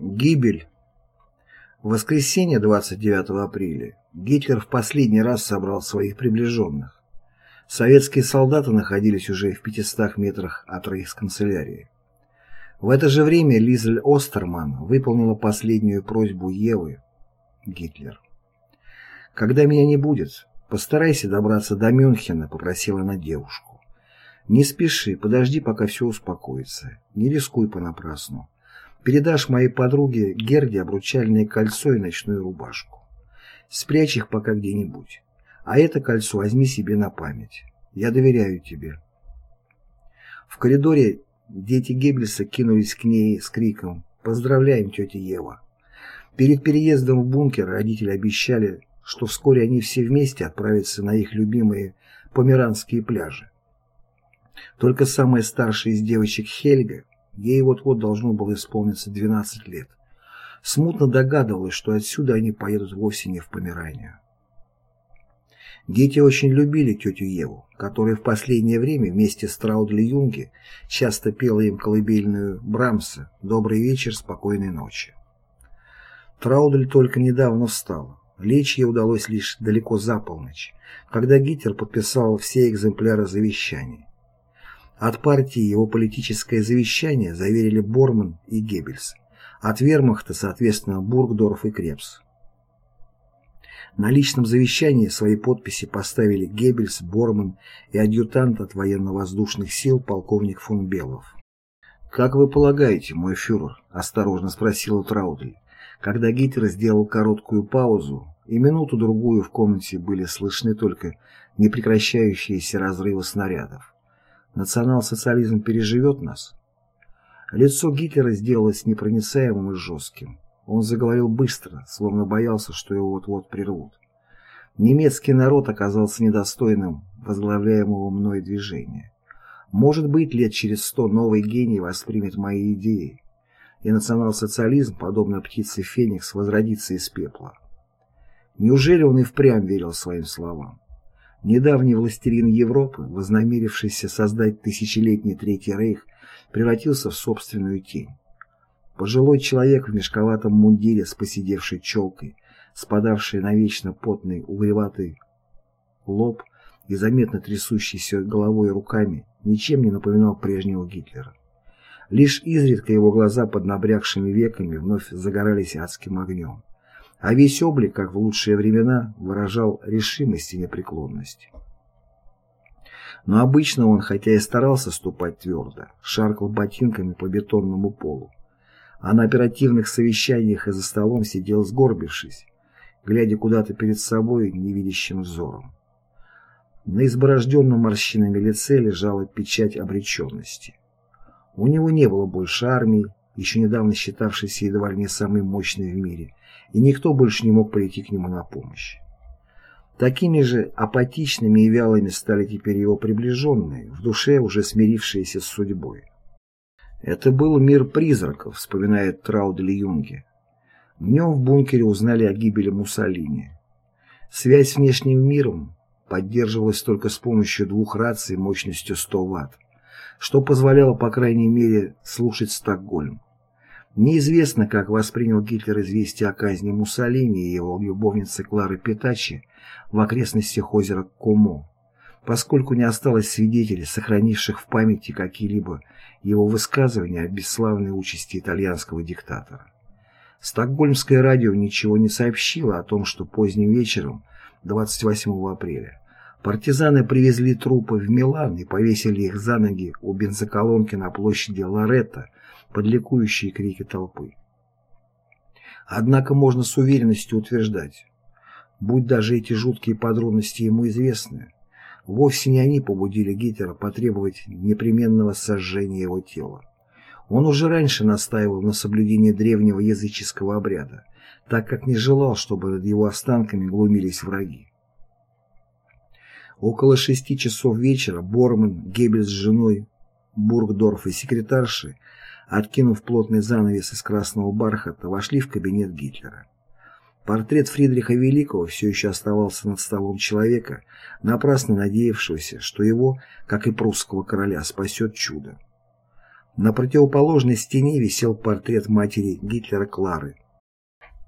Гибель. В воскресенье 29 апреля Гитлер в последний раз собрал своих приближенных. Советские солдаты находились уже в 500 метрах от рейхсканцелярии. В это же время Лизель Остерман выполнила последнюю просьбу Евы. Гитлер. «Когда меня не будет, постарайся добраться до Мюнхена», — попросила она девушку. «Не спеши, подожди, пока все успокоится. Не рискуй понапрасну. Передашь моей подруге Герде обручальное кольцо и ночную рубашку. Спрячь их пока где-нибудь. А это кольцо возьми себе на память. Я доверяю тебе. В коридоре дети Геббельса кинулись к ней с криком «Поздравляем, тетя Ева!». Перед переездом в бункер родители обещали, что вскоре они все вместе отправятся на их любимые померанские пляжи. Только самая старшая из девочек Хельга Ей вот-вот должно было исполниться 12 лет. Смутно догадывалась, что отсюда они поедут вовсе не в Померанию. Дети очень любили тетю Еву, которая в последнее время вместе с Траудли Юнги часто пела им колыбельную Брамса «Добрый вечер, спокойной ночи». Траудель только недавно встала. Лечь ей удалось лишь далеко за полночь, когда Гитлер подписал все экземпляры завещания. От партии его политическое завещание заверили Борман и Геббельс, от вермахта, соответственно, Бургдорф и Крепс. На личном завещании свои подписи поставили Геббельс, Борман и адъютант от военно-воздушных сил полковник фон Белов. «Как вы полагаете, мой фюрер?» – осторожно спросил Траудель, когда Гитлер сделал короткую паузу, и минуту-другую в комнате были слышны только непрекращающиеся разрывы снарядов. Национал-социализм переживет нас? Лицо Гитлера сделалось непроницаемым и жестким. Он заговорил быстро, словно боялся, что его вот-вот прервут. Немецкий народ оказался недостойным возглавляемого мной движения. Может быть, лет через сто новый гений воспримет мои идеи, и национал-социализм, подобно птице Феникс, возродится из пепла. Неужели он и впрямь верил своим словам? Недавний властелин Европы, вознамерившийся создать тысячелетний Третий Рейх, превратился в собственную тень. Пожилой человек в мешковатом мундире с посидевшей челкой, спадавший на вечно потный угреватый лоб и заметно трясущийся головой и руками, ничем не напоминал прежнего Гитлера. Лишь изредка его глаза под набрякшими веками вновь загорались адским огнем а весь облик, как в лучшие времена, выражал решимость и непреклонность. Но обычно он, хотя и старался ступать твердо, шаркал ботинками по бетонному полу, а на оперативных совещаниях и за столом сидел сгорбившись, глядя куда-то перед собой невидящим взором. На изборожденном морщинами лице лежала печать обреченности. У него не было больше армии, еще недавно считавшейся едва ли не самой мощной в мире, и никто больше не мог прийти к нему на помощь. Такими же апатичными и вялыми стали теперь его приближенные, в душе уже смирившиеся с судьбой. Это был мир призраков, вспоминает Траудель Юнге. Днем в бункере узнали о гибели Муссолини. Связь с внешним миром поддерживалась только с помощью двух раций мощностью 100 Вт, что позволяло, по крайней мере, слушать Стокгольм. Неизвестно, как воспринял Гитлер известие о казни Муссолини и его любовницы Клары Петачи в окрестностях озера Комо, поскольку не осталось свидетелей, сохранивших в памяти какие-либо его высказывания о бесславной участи итальянского диктатора. Стокгольмское радио ничего не сообщило о том, что поздним вечером, 28 апреля, партизаны привезли трупы в Милан и повесили их за ноги у бензоколонки на площади Лоретто под ликующие крики толпы. Однако можно с уверенностью утверждать, будь даже эти жуткие подробности ему известны, вовсе не они побудили Гитлера потребовать непременного сожжения его тела. Он уже раньше настаивал на соблюдении древнего языческого обряда, так как не желал, чтобы над его останками глумились враги. Около шести часов вечера Борман, Геббельс с женой, Бургдорф и секретарши откинув плотный занавес из красного бархата, вошли в кабинет Гитлера. Портрет Фридриха Великого все еще оставался над столом человека, напрасно надеявшегося, что его, как и прусского короля, спасет чудо. На противоположной стене висел портрет матери Гитлера Клары.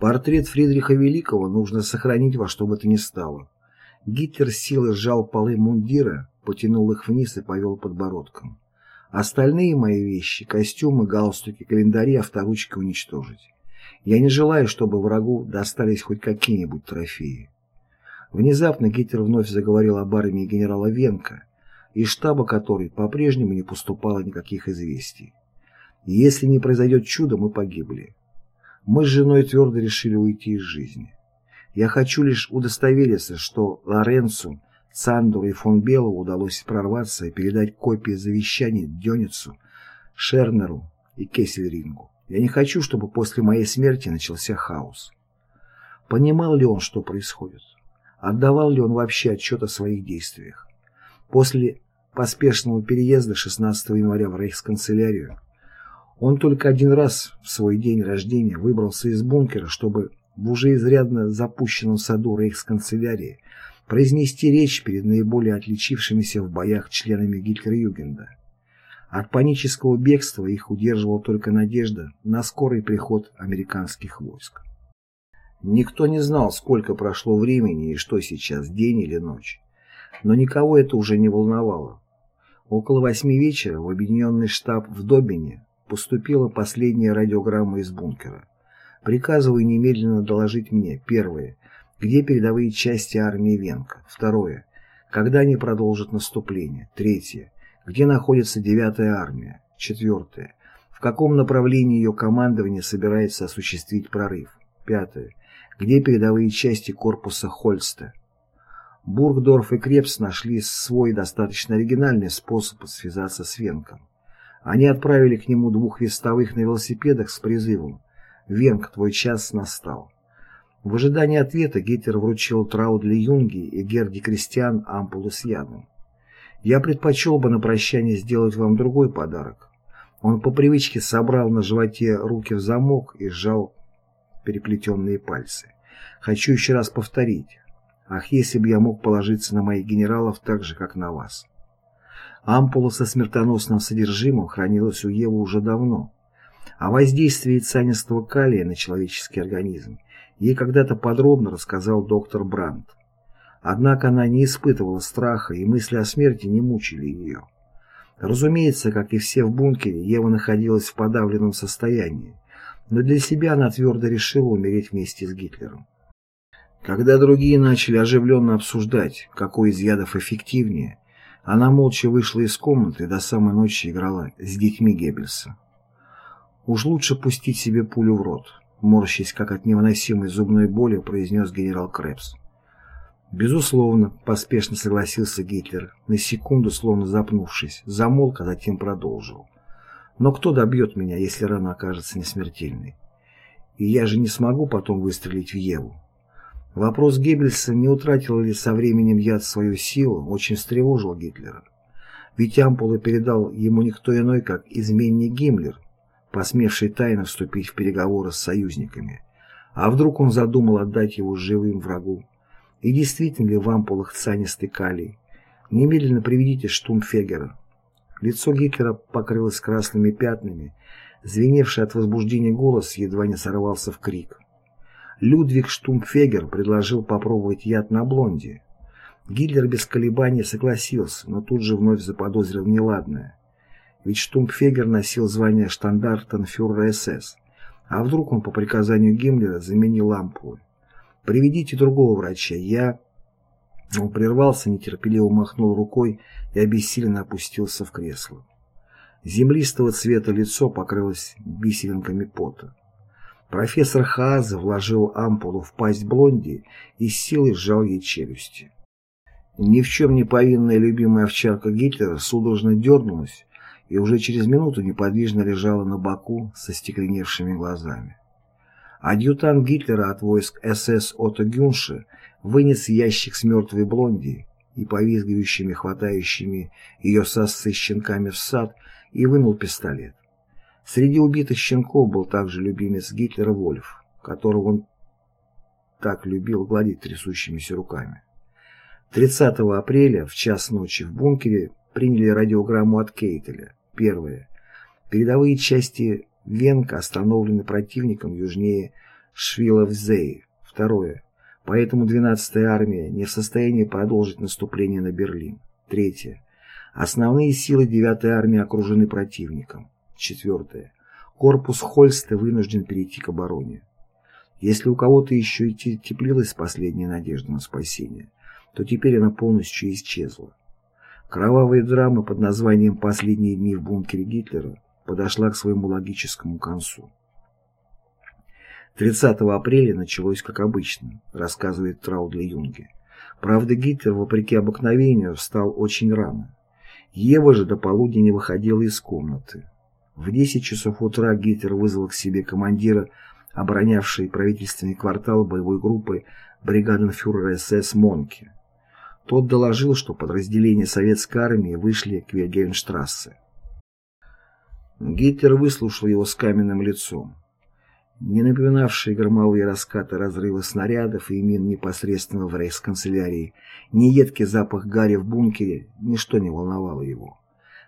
Портрет Фридриха Великого нужно сохранить во что бы то ни стало. Гитлер с силой сжал полы мундира, потянул их вниз и повел подбородком. Остальные мои вещи, костюмы, галстуки, календари, авторучки уничтожить. Я не желаю, чтобы врагу достались хоть какие-нибудь трофеи. Внезапно Гитлер вновь заговорил об армии генерала Венка, из штаба которой по-прежнему не поступало никаких известий. Если не произойдет чудо, мы погибли. Мы с женой твердо решили уйти из жизни. Я хочу лишь удостовериться, что Лоренцу, Цандуру и фон Белову удалось прорваться и передать копии завещаний Дёницу, Шернеру и Кессельрингу. Я не хочу, чтобы после моей смерти начался хаос. Понимал ли он, что происходит? Отдавал ли он вообще отчет о своих действиях? После поспешного переезда 16 января в рейхсканцелярию он только один раз в свой день рождения выбрался из бункера, чтобы в уже изрядно запущенном саду рейхсканцелярии произнести речь перед наиболее отличившимися в боях членами Гитлер-Югенда. От панического бегства их удерживала только надежда на скорый приход американских войск. Никто не знал, сколько прошло времени и что сейчас, день или ночь. Но никого это уже не волновало. Около восьми вечера в объединенный штаб в Добине поступила последняя радиограмма из бункера. Приказываю немедленно доложить мне, первое, где передовые части армии Венка, второе, когда они продолжат наступление, третье, где находится девятая армия, четвертое, в каком направлении ее командование собирается осуществить прорыв, пятое, где передовые части корпуса Хольста. Бургдорф и Крепс нашли свой достаточно оригинальный способ связаться с Венком. Они отправили к нему двух вестовых на велосипедах с призывом. «Венг, твой час настал». В ожидании ответа Гитлер вручил Траудли Юнги и Герди Кристиан ампулу с ядом. «Я предпочел бы на прощание сделать вам другой подарок». Он по привычке собрал на животе руки в замок и сжал переплетенные пальцы. «Хочу еще раз повторить. Ах, если бы я мог положиться на моих генералов так же, как на вас». Ампула со смертоносным содержимым хранилась у Евы уже давно. О воздействии цианистого калия на человеческий организм ей когда-то подробно рассказал доктор Брандт. Однако она не испытывала страха, и мысли о смерти не мучили ее. Разумеется, как и все в бункере, Ева находилась в подавленном состоянии, но для себя она твердо решила умереть вместе с Гитлером. Когда другие начали оживленно обсуждать, какой из ядов эффективнее, она молча вышла из комнаты и до самой ночи играла с детьми Геббельса. «Уж лучше пустить себе пулю в рот», морщись как от невыносимой зубной боли, произнес генерал Крепс. Безусловно, поспешно согласился Гитлер, на секунду словно запнувшись, замолк, а затем продолжил. Но кто добьет меня, если рана окажется несмертельной? И я же не смогу потом выстрелить в Еву. Вопрос Геббельса, не утратил ли со временем яд свою силу, очень встревожил Гитлера. Ведь ампулы передал ему никто иной, как изменник Гиммлер, посмевший тайно вступить в переговоры с союзниками. А вдруг он задумал отдать его живым врагу? И действительно ли в ампулах цианистый калий? Немедленно приведите Штумфегера. Лицо Гитлера покрылось красными пятнами, звеневший от возбуждения голос едва не сорвался в крик. Людвиг Штумфегер предложил попробовать яд на блонде. Гитлер без колебаний согласился, но тут же вновь заподозрил неладное. Ведь Штумфегер носил звание штандартенфюрера СС. А вдруг он по приказанию Гиммлера заменил ампулы? «Приведите другого врача, я...» Он прервался, нетерпеливо махнул рукой и обессиленно опустился в кресло. Землистого цвета лицо покрылось бисеринками пота. Профессор Хааза вложил ампулу в пасть блонди и с силой сжал ей челюсти. Ни в чем не повинная любимая овчарка Гитлера судорожно дернулась и уже через минуту неподвижно лежала на боку со стекленевшими глазами. Адъютант Гитлера от войск СС Отто Гюнше вынес ящик с мертвой блонди и повизгивающими, хватающими ее сосцы щенками в сад и вынул пистолет. Среди убитых щенков был также любимец Гитлера Вольф, которого он так любил гладить трясущимися руками. 30 апреля в час ночи в бункере приняли радиограмму от Кейтеля. Первое. Передовые части Венка остановлены противником южнее Швиловзеи. Второе. Поэтому 12-я армия не в состоянии продолжить наступление на Берлин. Третье. Основные силы 9-й армии окружены противником. Четвертое. Корпус Хольста вынужден перейти к обороне. Если у кого-то еще и теплилась последняя надежда на спасение, то теперь она полностью исчезла. Кровавая драма под названием «Последние дни в бункере Гитлера» подошла к своему логическому концу. 30 апреля началось как обычно, рассказывает Траудли Юнге. Правда, Гитлер, вопреки обыкновению, встал очень рано. Ева же до полудня не выходила из комнаты. В 10 часов утра Гитлер вызвал к себе командира, оборонявшей правительственный квартал боевой группы бригаденфюрера СС Монке. Тот доложил, что подразделения советской армии вышли к Вильгельмштрассе. Гитлер выслушал его с каменным лицом. Не напоминавшие громовые раскаты разрыва снарядов и мин непосредственно в рейхсканцелярии, ни едкий запах гари в бункере, ничто не волновало его.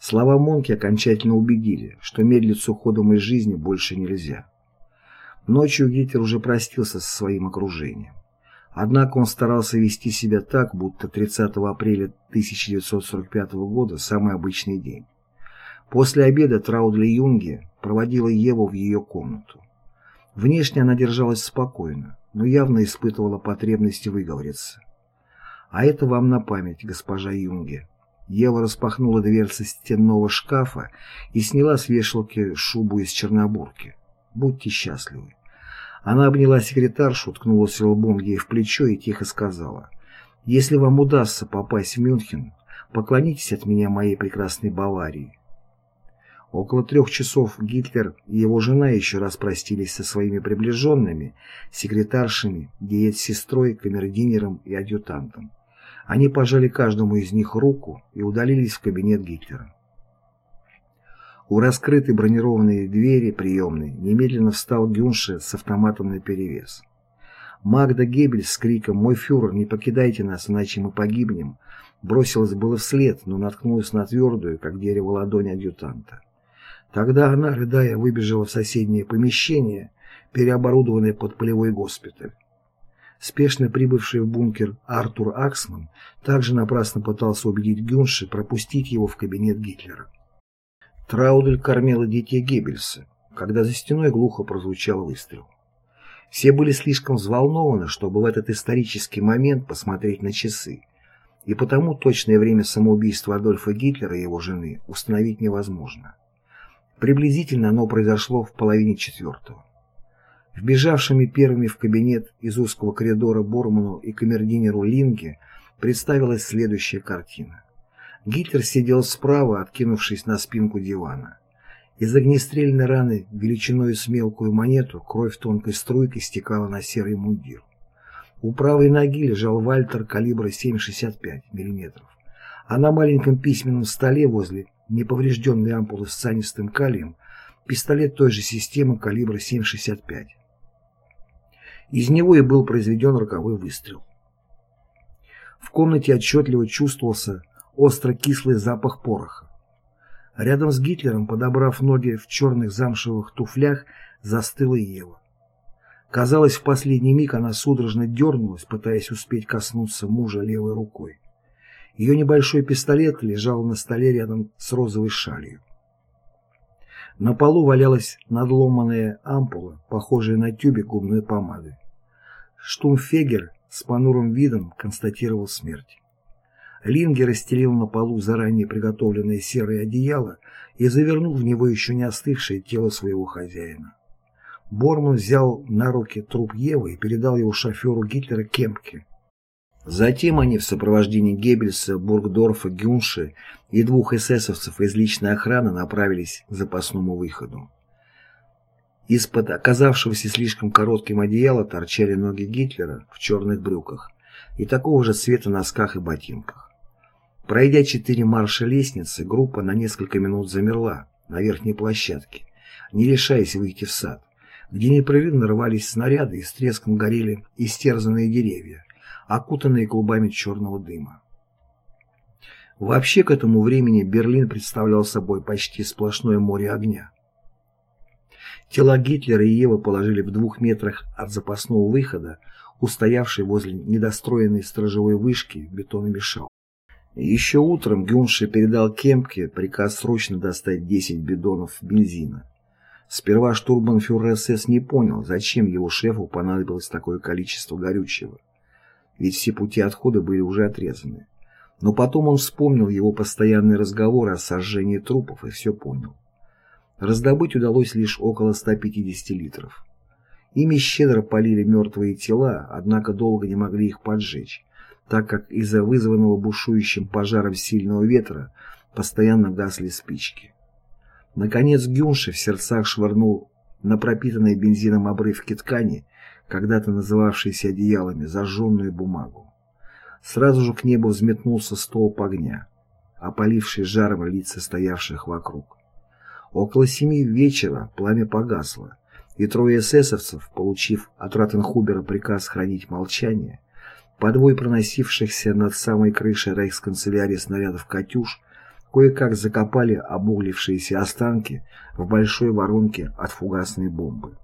Слова Монки окончательно убедили, что медлить с уходом из жизни больше нельзя. Ночью Гитлер уже простился со своим окружением. Однако он старался вести себя так, будто 30 апреля 1945 года самый обычный день. После обеда Траудли Юнге проводила Еву в ее комнату. Внешне она держалась спокойно, но явно испытывала потребность выговориться. «А это вам на память, госпожа Юнге». Ева распахнула дверцы стенного шкафа и сняла с вешалки шубу из чернобурки. «Будьте счастливы». Она обняла секретаршу, ткнулась лбом ей в плечо и тихо сказала, «Если вам удастся попасть в Мюнхен, поклонитесь от меня моей прекрасной Баварии. Около трех часов Гитлер и его жена еще раз простились со своими приближенными, секретаршами, диет-сестрой, камердинером и адъютантом. Они пожали каждому из них руку и удалились в кабинет Гитлера. У раскрытой бронированной двери приемной немедленно встал Гюнше с автоматом наперевес. Магда Геббель с криком «Мой фюрер, не покидайте нас, иначе мы погибнем!» бросилась было вслед, но наткнулась на твердую, как дерево ладонь адъютанта. Тогда она, рыдая, выбежала в соседнее помещение, переоборудованное под полевой госпиталь. Спешно прибывший в бункер Артур Аксман также напрасно пытался убедить Гюнши пропустить его в кабинет Гитлера. Траудель кормила детей Геббельса, когда за стеной глухо прозвучал выстрел. Все были слишком взволнованы, чтобы в этот исторический момент посмотреть на часы, и потому точное время самоубийства Адольфа Гитлера и его жены установить невозможно. Приблизительно оно произошло в половине четвертого. Вбежавшими первыми в кабинет из узкого коридора Борману и камердинеру Линге представилась следующая картина. Гитлер сидел справа, откинувшись на спинку дивана. Из огнестрельной раны величиной с мелкую монету кровь тонкой струйкой стекала на серый мундир. У правой ноги лежал Вальтер калибра 7,65 мм, а на маленьком письменном столе возле неповрежденной ампулы с цианистым калием, пистолет той же системы калибра 7,65. Из него и был произведен роковой выстрел. В комнате отчетливо чувствовался остро-кислый запах пороха. Рядом с Гитлером, подобрав ноги в черных замшевых туфлях, застыла Ева. Казалось, в последний миг она судорожно дернулась, пытаясь успеть коснуться мужа левой рукой. Ее небольшой пистолет лежал на столе рядом с розовой шалью. На полу валялась надломанная ампула, похожая на тюбик губной помады. Штумфегер с понурым видом констатировал смерть. Линги расстелил на полу заранее приготовленное серое одеяло и завернул в него еще не остывшее тело своего хозяина. Борман взял на руки труп Евы и передал его шоферу Гитлера Кемпке. Затем они в сопровождении Геббельса, Бургдорфа, Гюнши и двух эсэсовцев из личной охраны направились к запасному выходу. Из-под оказавшегося слишком коротким одеяла торчали ноги Гитлера в черных брюках и такого же цвета носках и ботинках. Пройдя четыре марша лестницы, группа на несколько минут замерла на верхней площадке, не решаясь выйти в сад, где непрерывно рвались снаряды и с треском горели истерзанные деревья окутанные клубами черного дыма. Вообще к этому времени Берлин представлял собой почти сплошное море огня. Тела Гитлера и Евы положили в двух метрах от запасного выхода, устоявшей возле недостроенной сторожевой вышки бетономешал. Еще утром Гюнше передал Кемпке приказ срочно достать 10 бидонов бензина. Сперва штурманфюрер СС не понял, зачем его шефу понадобилось такое количество горючего. Ведь все пути отхода были уже отрезаны. Но потом он вспомнил его постоянные разговоры о сожжении трупов и все понял. Раздобыть удалось лишь около 150 литров. Ими щедро полили мертвые тела, однако долго не могли их поджечь, так как из-за вызванного бушующим пожаром сильного ветра постоянно гасли спички. Наконец Гюнши в сердцах швырнул на пропитанные бензином обрывки ткани, когда-то называвшиеся одеялами, зажженную бумагу. Сразу же к небу взметнулся столб огня, опаливший жаром лица стоявших вокруг. Около семи вечера пламя погасло, и трое эсэсовцев, получив от Ратенхубера приказ хранить молчание, подвой проносившихся над самой крышей рейхсканцелярии снарядов «Катюш» кое-как закопали обуглившиеся останки в большой воронке от фугасной бомбы.